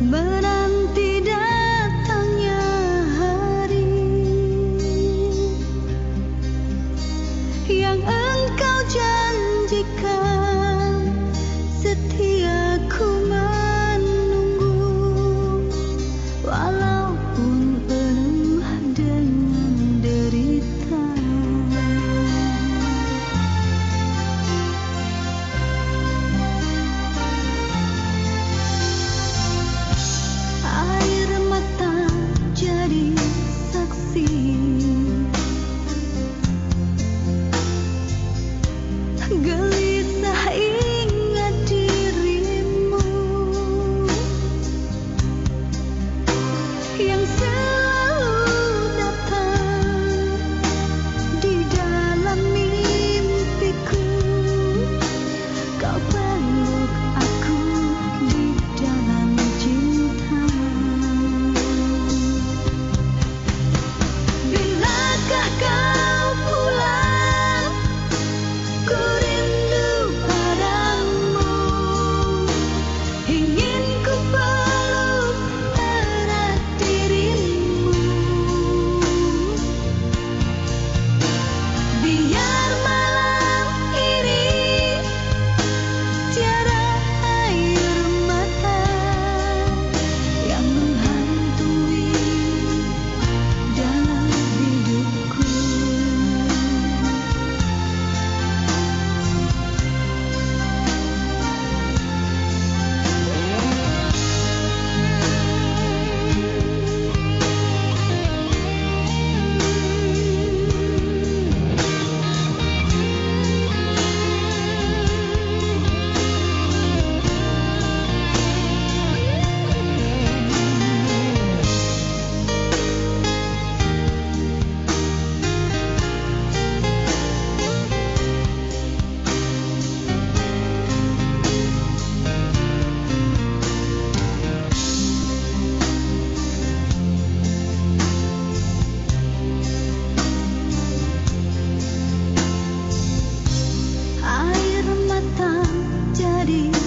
menanti melody